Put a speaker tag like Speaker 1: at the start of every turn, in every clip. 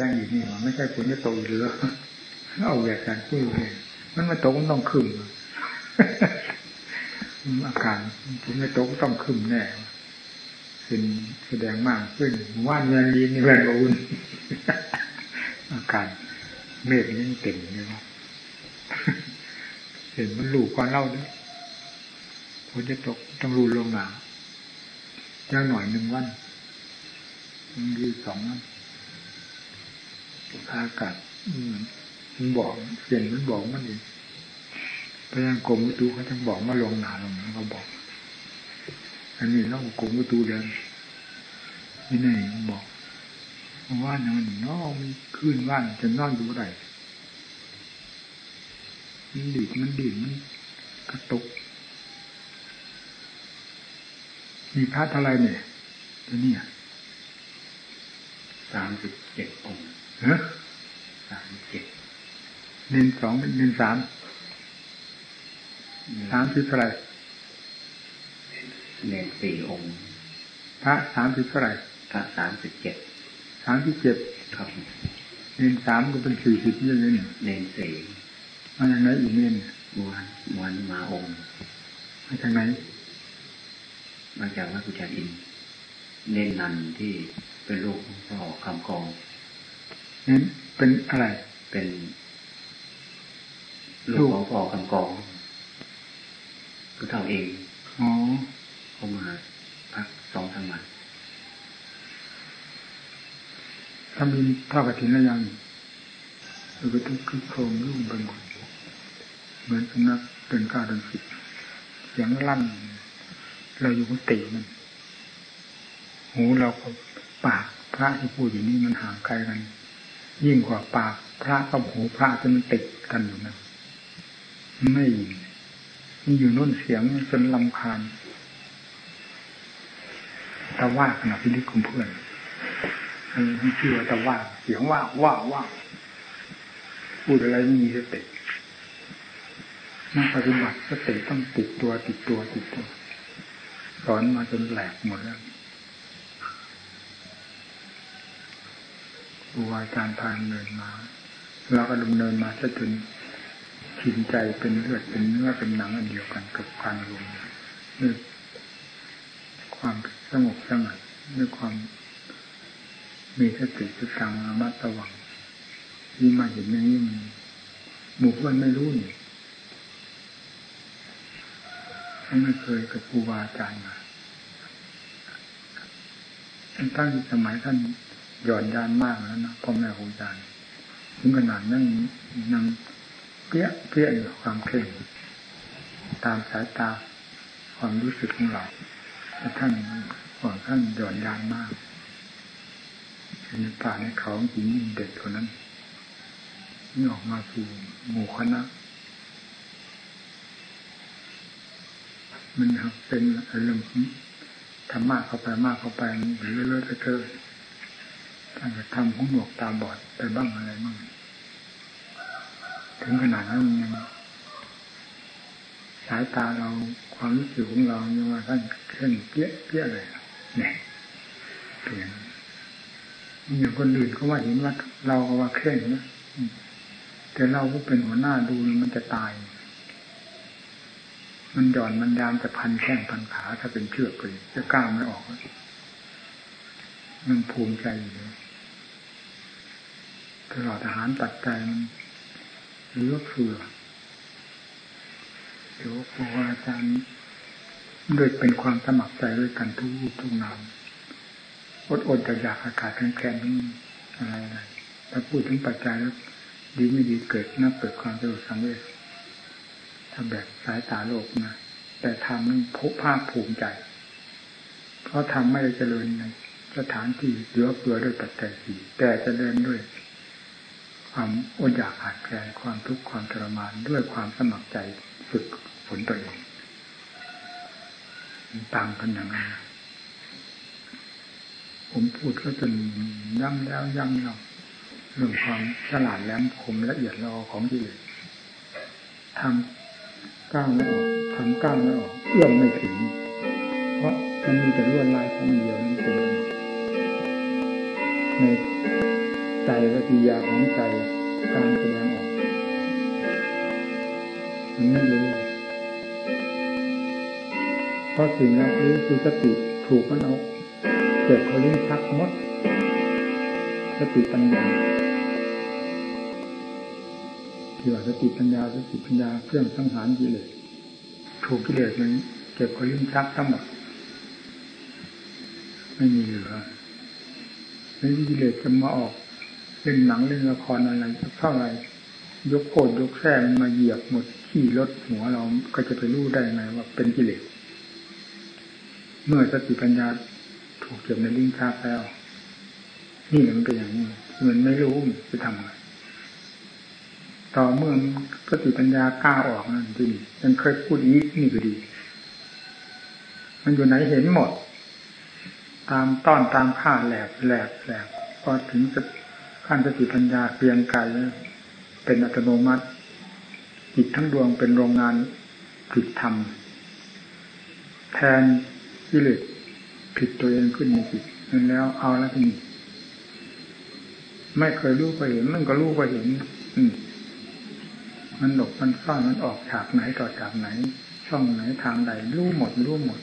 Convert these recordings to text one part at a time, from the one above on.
Speaker 1: จ้งอยู่นี่ว่าไม่ใช่ฝนจะตกหรือเอาแหวกการคุยเลยมันมาตกมันต้องขึ้นอาการฝนไม่ตกต้องขึ้นแน่เป็นแสดงมากขึ้นว่านเงินลีนี่แหวนอุ่นอาการเมฆนี่เต็มเลยครับเห็นมันลูกก่อนเล่าด้วยฝนจะตกต้องรูลงหนาย่างหน่อยหนึ่งวันมันดีสองวัน อากาศมันบอกเปลี่ยนมันบอกมันเองพยานกรมวิตูเขาทั้งบอกมาลงหนาลงเขาบอก อันนี้เรากรมวิตูเดินนี่ไหนบอกว่านมันน้องมีขึ้นว่านจะนอนดูไรมันดีดมันดีดมันกระตุก มีพระเท่าไรเนี่ยตัวนี้
Speaker 2: สามสิบเจ็ดองค์
Speaker 1: เฮ้
Speaker 2: สามเจ็ด
Speaker 1: เน้นสองเน้นสามสามสิบเท่าไร
Speaker 2: เน้นสี่องค์
Speaker 1: พระสามสิบเท่าไร
Speaker 2: พระสามสิบเจ็ด
Speaker 1: สามสิบเจ็ด
Speaker 2: ครับ
Speaker 1: เน้นสามก็เป็นสี่สิบยังไงเนี่ย
Speaker 2: เน้นสี่
Speaker 1: มาจากไหนอีกเน้น
Speaker 2: มวนมวนมาองค์
Speaker 1: มาจากไหน
Speaker 2: มาจากวัดกุจาอินเน้นนันที่เป็นลูกของพ่อคำกอง
Speaker 1: เน้นเป็นอะไร
Speaker 2: เป็นลูกของพ่อคำกองก็เท่าเอง
Speaker 1: อ๋อ
Speaker 2: เขามาพักสองสามวัน
Speaker 1: ถ้ามีเท่ากับถินแล้วยังหรือก็ต้องคึกโครมรุ่งไปหมดเหมือนสุนัขเดินก้าวเดินสิบเสียงลั่น เราอยู่กุฏิมันหูเราปากพระที่พูดอยู่นี่มันห่างไกลกัน ยิ่งกว่าปากพระกับหูพระจะมันติดกันอยู่นะไม่มันอยู่นู่นเสียงจนลำคาญตะว่าขนาดพินิจของเพื่อนอันชื่อว่าตะว่าเสียงว่าว่าว่าพูดอะไรไม่มีสตินักปฏิบัติสติต้องติดตัวติดตัวติดตัวสอนมาจนแหลกหมดแล้ว รูอาจารย์พาดำเนินมาเราก็ดำเนินมาจนชินใจเป็นเลือดเป็นเนื้อเป็นหนังอันเดียวกันกับการรวมด้วยความสงบสงัดด้วยความมีสติสตังระมัดระวังที่มาเห็นอย่างนี้มันหมู่เพื่อนไม่รู้นี่ไม่เคยกับครูบาอาจารย์มาตั้งสมัยท่าน หย่อนยานมากแล้วนะพ่อแม่ครูอาจารย์ถึงขนาดนั่งนั่งเปี้ยเปี้ยอยู่ความเข่งตามสายตาความรู้สึกของเราท่านก่อนท่านหย่อนยานมากในป่าในเขาจริงเด็กคนนั้นนี่ออกมาสู่หมู่คณะมันเป็นเรื่องธรรมะเข้าไปมากเข้าไปเรื่อยๆไปเธอ ท่านจะทำของหนวกตาบอดไปบ้างอะไรบ้างถึงขนาดนั้นยังสายตาเราความรู้สึกของเราเนี่ยว่าท่านเคร่งเปี้ยเปี้ยเลยเนี่ยเปลี่ยนอย่างคนอื่นเขาว่าเห็นว่าเราก็ว่าเคร่งนะแต่เราก็เป็นหัวหน้าดูมันจะตาย มันหย่อนมันยามจะพันแข้งพันขาถ้าเป็นเชือกไปจะก้าวไม่ออก มันภูมิใจอยู่เลย ตลอดทหารตัดใจมันหรือเฟือเดี๋ยวครูอาจารย์ด้วยเป็นความสมัครใจด้วยกันทุกทุกนามอดอดอยากอากาศแข็งๆนี่อะไรอะไรถ้าพูดถึงปัจจัยแล้วดีไม่ดีเกิดนับเกิดความเะสังเวชถ้าแบบสายตาโลกนะแต่ทำนั้นพภาคภูมิใจ เพราะทำไม่ได้เจริญในสถานที่เหลือเฟือด้วยปัจจัยสี่แต่เจริญด้วย ความอดอยากขาดแคลนความทุกข์ความทรมานด้วยความสมัครใจฝึกฝนตัวเองต่างกันอย่างนั้นผมพูดก็จนย้ำแล้วย้ำเล่าเรื่องความฉลาดแหลมคมละเอียดลออของกิเลสทำก้าวไม่ออกทำก้าวไม่ออกเอื้อมไม่ถึง เพราะมันมีแต่ลวดลายของเดียวนั่นเป็นใน ใจใจปฏิยาของใจการแสดงออกมันไม่รู้เพราะสิ่งรับรู้คือสติถูกมันเอาเก็บเขาลิ้นชักมด สติปัญญาที่ว่าสติปัญญาสติปัญญาเครื่องสังหารกิเลสถูกกิเลสมันเก็บเขาลิ้นชักทั้งหมดไม่มีเหลือไม่มีกิเลสจะมาออก เล่นหนังเล่นละครอะไรเท่าไรยกโคตรยกแท่มาเหยียบหมดขี่รถหัวเราก็จะไปรู้ได้ไงว่าเป็นกิเลสเมื่อสติปัญญาถูกเก็บในลิ้นชักแล้ว นี่มันเป็นอย่างนี้มันไม่รู้จะทำอะไงต่อเมื่อสติปัญญาก้าวออกนั่นจริงยังเคยพูดอีกนี่ก็ดี มันอยู่ไหนเห็นหมด ตามต้อนตามค่าแหลกแหลกแหลกพอถึง ขั้นสติปัญญาเปลี่ยนไกลเป็นอัตโนมัติ จิตทั้งดวงเป็นโรงงานผลิตธรรม แทนกิเลสผิดตัวเองขึ้นในจิตนั่นแล้วเอาแล้วทีนี้ไม่เคยรู้ก็เห็นมันก็รู้ก็เห็น อืมมันหลบมันซ่อนมันออกฉากไหนต่อฉากไหน ช่องไหนทางใดรู้หมดรู้หมด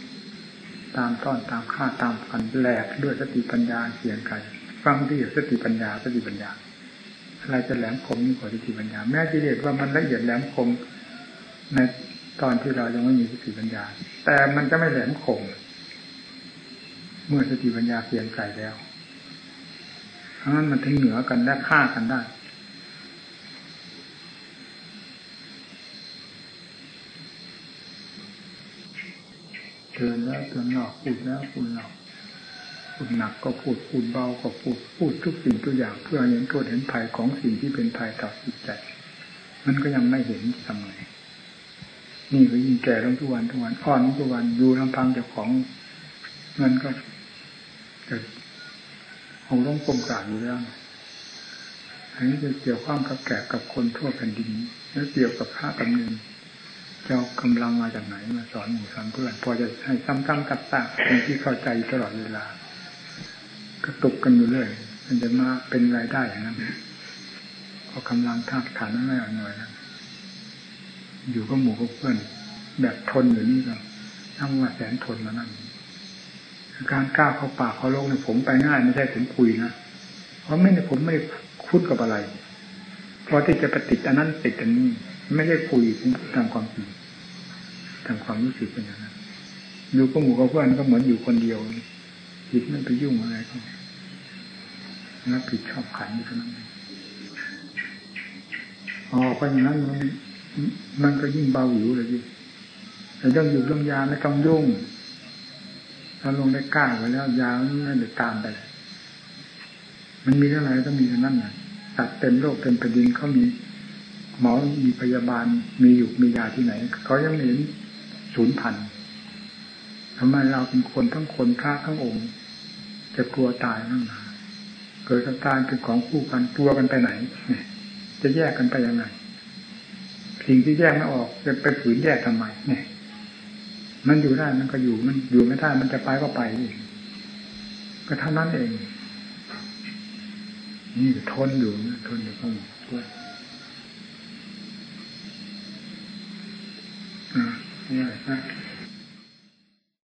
Speaker 1: ตามต้อนตามฆ่าตามฟันแหลกด้วยสติปัญญาเสียงไก่ ฟังที่สติปัญญาสติปัญญาอะไรจะแหลมคมยิ่งกว่าสติปัญญา แม้กิเลสว่ามันละเอียดแหลมคมในตอนที่เรายังไม่มีสติปัญญา แต่มันจะไม่แหลมคมเมื่อสติปัญญาเสียงไก่แล้วเพราะนั้นมันถึงเหนือกันและฆ่ากันได้เตือนแล้วเตือนหลอกพูดแล้วพูดหลอก พูดหนักก็พูดพูดเบาก็พูดพูดทุกสิ่งทุกอย่าง เพื่อเห็นโทษเห็นภัยของสิ่งที่เป็นภัยต่อจิตใจ มันก็ยังไม่เห็นทำไงนี่ก็ยิ่งแก่ลงทุกวันทุกวันอ่อนทุกวันดูลำพังเจ้าของเงินก็จะคงต้องกลมกล่อมอยู่แล้วอันนี้จะเกี่ยวข้องกับแก่กับคนทั่วแผ่นดินแล้วเกี่ยวกับพระกับเงินจะเอากำลังมาจากไหนมาสอนหมู่สอนเพื่อนพอจะให้ซ้ำๆกับๆเป็นที่เข้าใจตลอดเวลา กระตุกกันอยู่เรื่อยมันจะมาเป็นรายได้อย่างนั้นเพอกำลังธาตุขันไม่อ่อนหน่อยนะอยู่กับหมู่กับเพื่อน แบบทนอยู่นี่ก็ทั้งว่าแสนทนมานั่นการก้าวเข้าป่าเข้าโลกเนี่ยผมไปง่ายไม่ใช่ผมคุยนะเพราะไม่ได้ผมไม่คุ้นกับอะไร เพราะที่จะปฏิติดอันนั้นติดอันนี้ ไม่ได้คุยตามความจริงตามความรู้สึกเป็นอย่างนั้นอยู่กับหมู่กับเพื่อนก็เหมือนอยู่คนเดียว จิตไม่ไปยุ่งอะไรก็รับผิดชอบขันอยู่เท่านั้นอ๋อเพราะอย่างนั้นมันมันก็ยิ่งเบาหิวเลยพี่แต่เรื่องอยู่เรื่องยาไม่ต้องยุ่งถ้าลงได้กล้าไปแล้วยาไม่ได้ตามไป มันมีเท่าไหร่ก็มีเท่านั้นนะตัดเต็มโลกเต็มแผ่นดินเขามีหมอมีพยาบาลมีอยู่มียาที่ไหนเขายังเห็นศูนย์พัน ทำไมเราเป็นคนทั้งคนพระทั้งองค์ จะกลัวตายนั่งนาเกิดกับตายเป็นของคู่กันตัวกันไปไหนเนี่ยจะแยกกันไปยังไงสิ่งที่แยกไม่ออก จะไปฝืนแยกทำไมเนี่ย มันอยู่ได้มันก็อยู่มันอยู่ไม่ได้มันจะไปก็ไปก็เท่านั้นเอง นี่ทนอยู่นะทนอยู่ข้างด้วยอ่าเนี่ยนะ